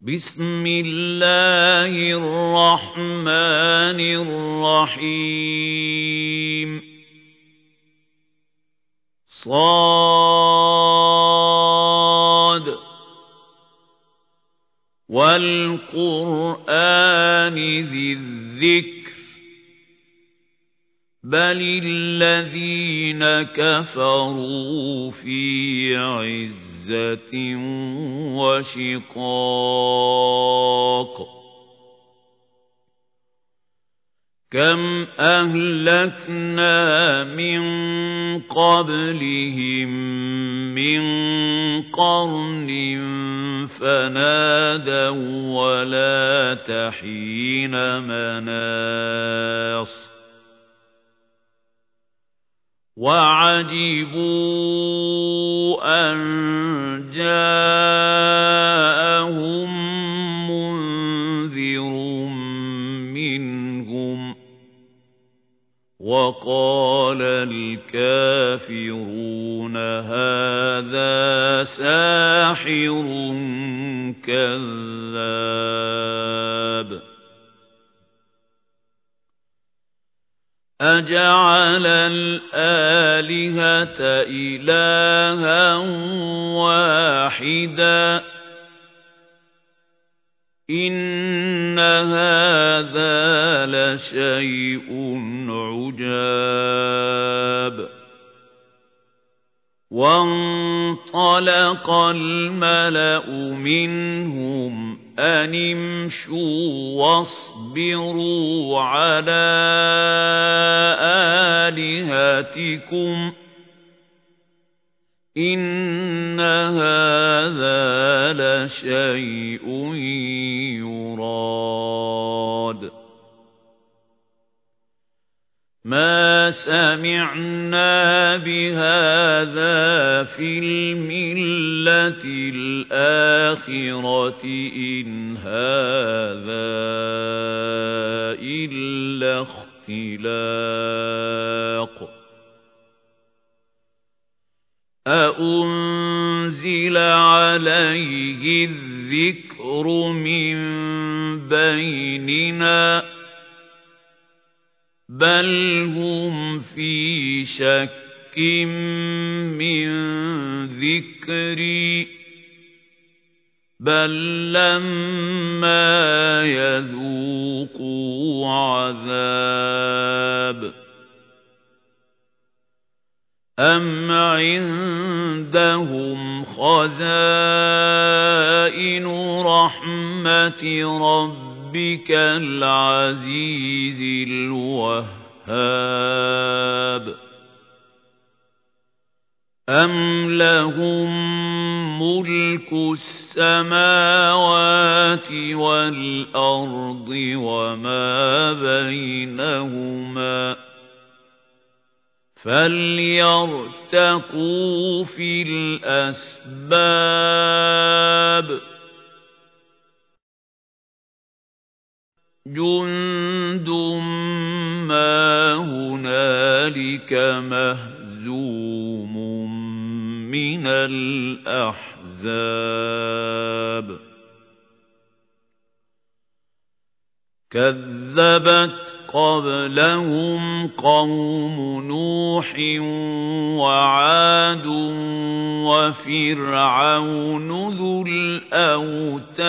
بسم الله الرحمن الرحيم. صاد. والقرآن ذي الذكر. بل الذين كفروا في عز عِزَّةٍ وَشِقَاقٍ. كَمْ أَهْلَكْنَا مِنْ قَبْلِهِمْ مِنْ قَرْنٍ فَنَادَوْا وَلَا تَحِينَ مَنَاصٍ. وَعَجِبُوا أَن جَاءَهُم مُّنذِرٌ مِّنْهُمْ وَقَالَ الْكَافِرُونَ هَٰذَا سَاحِرٌ كَذَّابٌ أَجَعَلَ الْآلِهَةَ إِلَٰهًا وَاحِدًا. إِنَّ هَٰذَا لَشَيْءٌ عُجَابٌ. وَانطَلَقَ الْمَلَأُ مِنْهُمْ أَنِ امْشُوا وَاصْبِرُوا عَلَىٰ آلِهَتِكُمْ ۖ إِنَّ هَٰذَا لَشَيْءٌ يُرَادُ مَا سَمِعْنَا بِهَٰذَا فِي الْمِلَّةِ الْآخِرَةِ إِنْ هَٰذَا إِلَّا اخْتِلَاقٌ أَأُنزِلَ عَلَيْهِ الذِّكْرُ مِن بَيْنِنَا ۖ بَلْ هُمْ فِي شَكٍّ مِّن ذِكْرِي. بَل لَّمَّا يَذُوقُوا عَذَابِ. أَمْ عِندَهُمْ خَزَائِنُ رَحْمَةِ رَبِّهِمْ رَبِّكَ الْعَزِيزِ الْوَهَّابِ. أَمْ لَهُم مُّلْكُ السَّمَاوَاتِ وَالْأَرْضِ وَمَا بَيْنَهُمَا فَلْيَرْتَقُوا فِي الْأَسْبَابِ جُندٌ مَّا هُنَالِكَ مَهْزُومٌ مِّنَ الْأَحْزَابِ كَذَّبَتْ قَبْلَهُمْ قَوْمُ نُوحٍ وَعَادٌ وَفِرْعَوْنُ ذُو الْأَوْتَادِ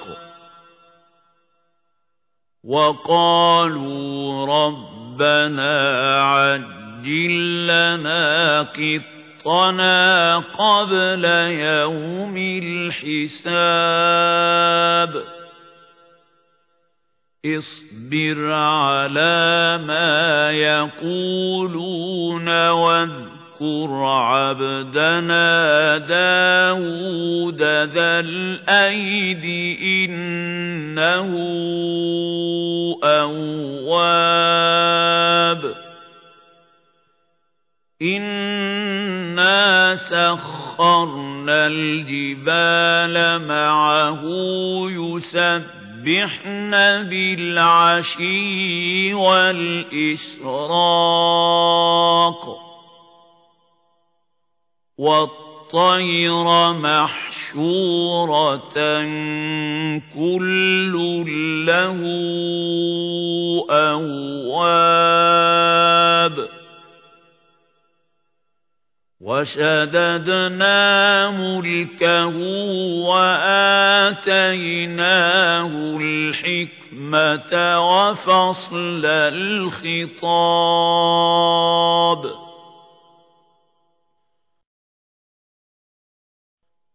وقالوا ربنا عجل لنا قطنا قبل يوم الحساب. اصبر على ما يقولون واذكر عبدنا داود ذا الأيد إنه أواب. إنا سخرنا الجبال معه يسبح يسبحن بالعشي والإشراق والطير محشورة كل له أواب. وشددنا ملكه وآتيناه الحكمة وفصل الخطاب.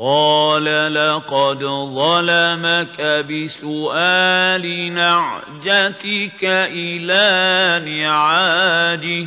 قال لقد ظلمك بسؤال نعجتك إلى نعاجه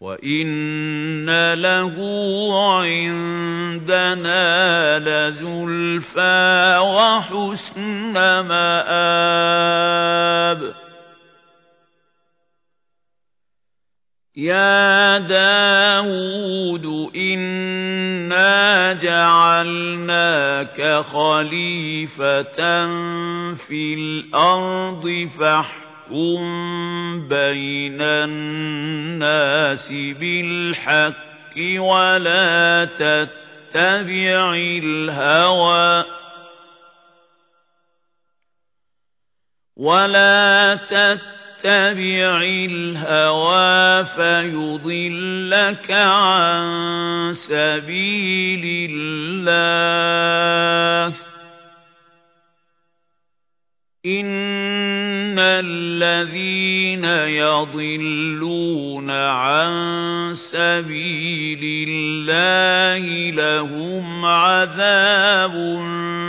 وَإِنَّ لَهُ عِندَنَا لَزُلْفَىٰ وَحُسْنَ مَآبٍ يَا دَاوُودُ إِنَّا جَعَلْنَاكَ خَلِيفَةً فِي الْأَرْضِ فَاحْكُم فاحكم بين الناس بالحق ولا تتبع الهوى ولا تتبع الهوى فيضلك عن سبيل الله إن الَّذِينَ يَضِلُّونَ عَن سَبِيلِ اللَّهِ لَهُمْ عَذَابٌ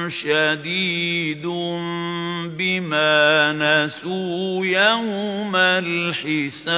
شَدِيدٌ بِمَا نَسُوا يَوْمَ الْحِسَابِ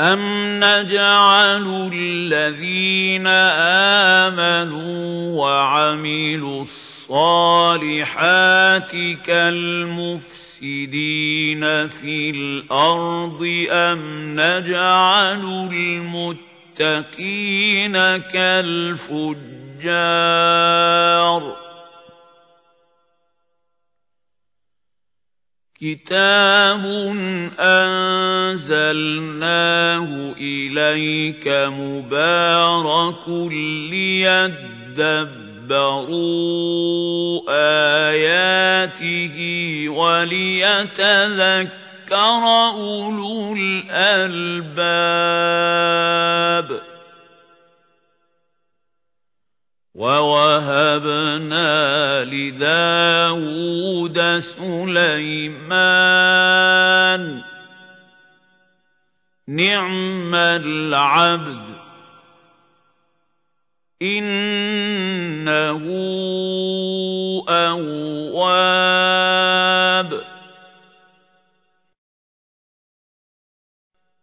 أَمْ نَجْعَلُ الَّذِينَ آمَنُوا وَعَمِلُوا الصَّالِحَاتِ كَالْمُفْسِدِينَ المفسدين في الأرض أم نجعل المتقين كالفجار. كتاب أنزلناه إليك مبارك ليدبر لِيَدَّبَّرُوا آيَاتِهِ وَلِيَتَذَكَّرَ أُولُو الْأَلْبَابِ وَوَهَبْنَا لِدَاوُودَ سُلَيْمَانَ نِعْمَ الْعَبْدُ إِنَّهُ أَوَّابٌ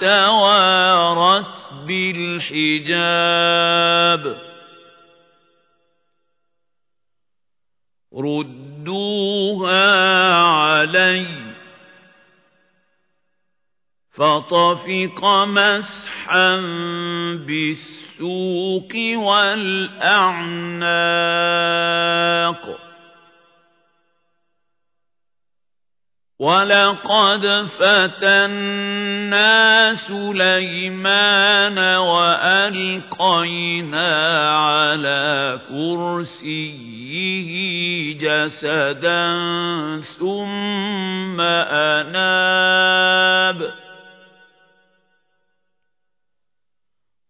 تَوَارَتْ بِالْحِجَابِ. رُدُّوهَا عَلَيَّ. فَطَفِقَ مَسْحًا بِالسُّوقِ السوق والأعناق. ولقد فتنا سليمان وألقينا على كرسيه جسدا ثم أناب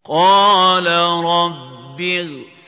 قال رب اغفر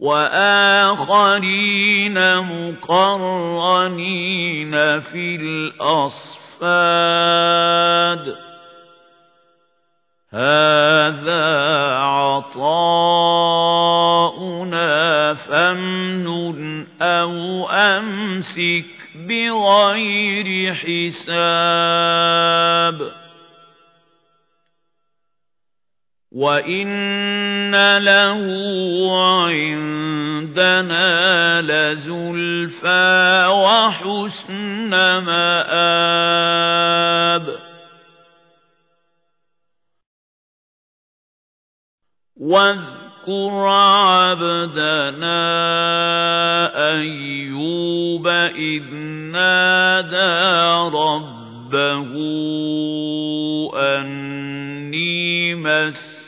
وآخرين مقرنين في الأصفاد. هذا عطاؤنا فامنن أو أمسك بغير حساب. وَإِنَّ لَهُ عِندَنَا لزلفى وحسن مآب واذكر عبدنا أيوب إذ نادى ربه أني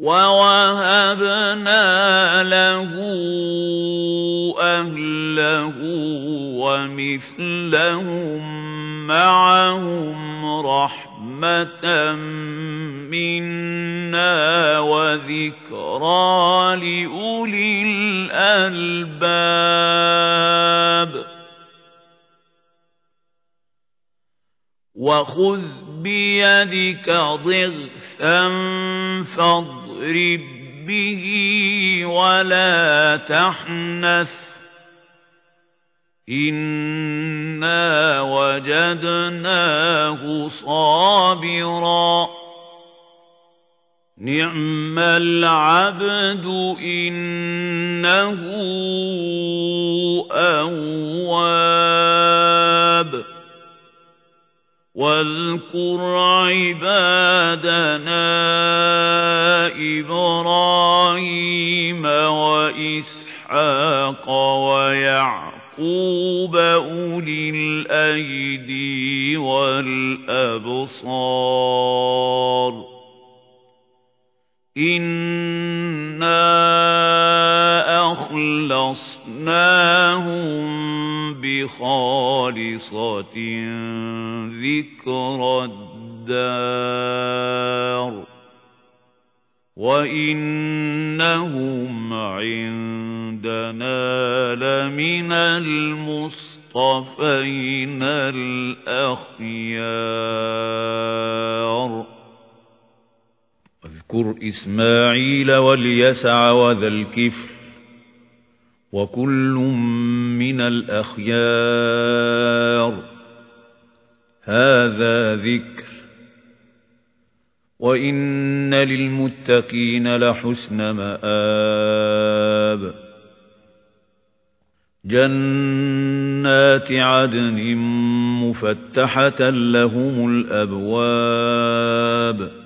ووهبنا له أهله ومثلهم معهم رحمة منا وذكرى لأولي الألباب وخذ بيدك ضغثا فاضرب به ولا تحنث. إنا وجدناه صابرا. نعم العبد إنه أواب. واذكر عبادنا إبراهيم وإسحاق ويعقوب أولي الأيدي والأبصار إنا أخلصناهم بخالصة ذكر الدار وإنهم عندنا لمن المصطفين الأخيار. واذكر إسماعيل واليسع وذا الكفر وكل من الأخيار. هذا ذكر. وإن للمتقين لحسن مآب. جنات عدن مفتحة لهم الأبواب.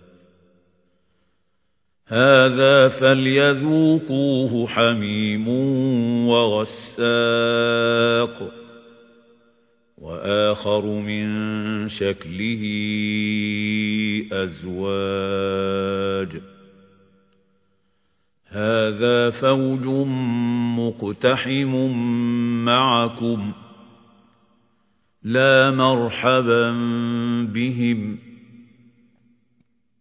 هذا فليذوقوه حميم وغساق وآخر من شكله أزواج. هذا فوج مقتحم معكم لا مرحبا بهم.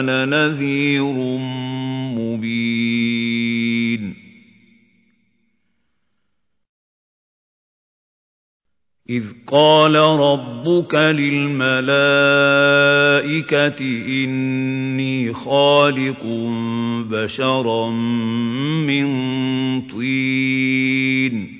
أَنَا نَذِيرٌ مُّبِينٌ. إِذْ قَالَ رَبُّكَ لِلْمَلَائِكَةِ إِنِّي خَالِقٌ بَشَرًا مِّن طِينٍ.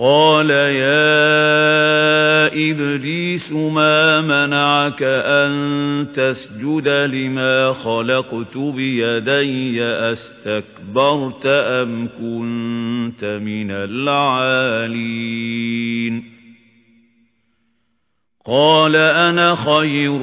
قال يا إبليس ما منعك أن تسجد لما خلقت بيدي أستكبرت أم كنت من العالين قال أنا خير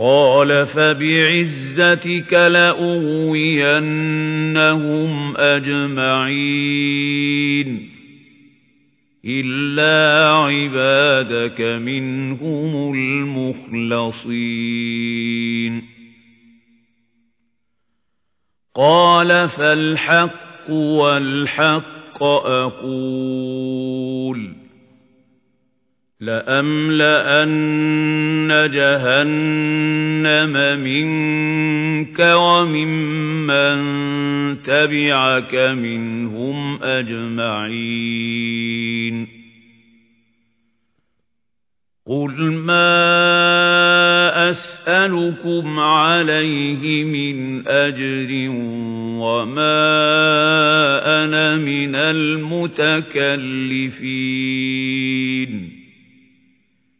قال فبعزتك لأغوينهم أجمعين إلا عبادك منهم المخلصين قال فالحق والحق أقول لأملأن جهنم منك وممن تبعك منهم أجمعين. قل ما أسألكم عليه من أجر وما أنا من المتكلفين.